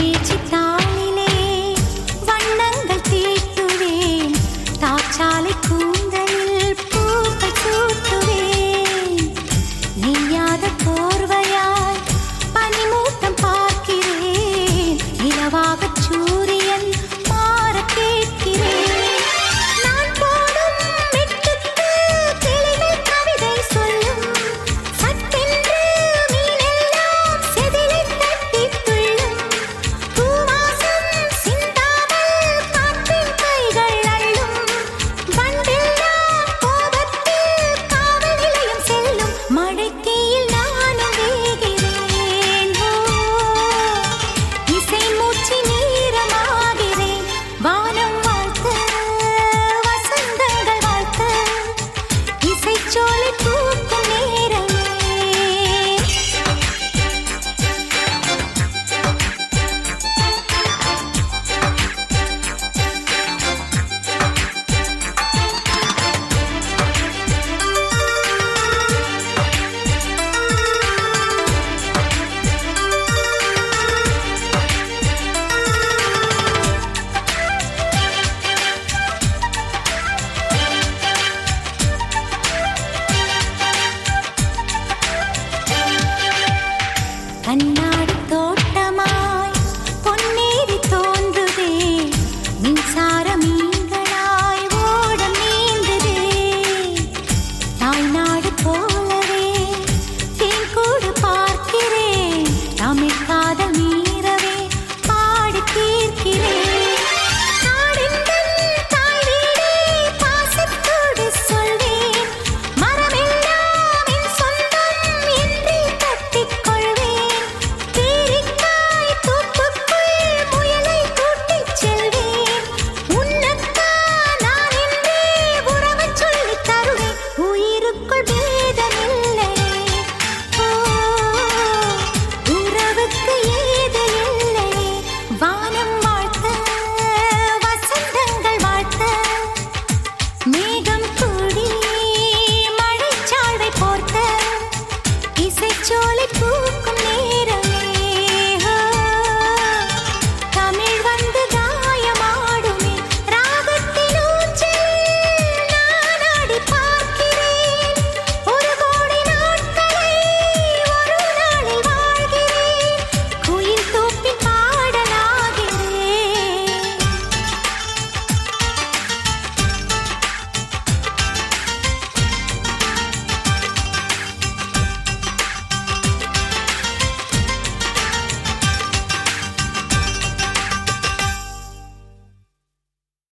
一起走。not go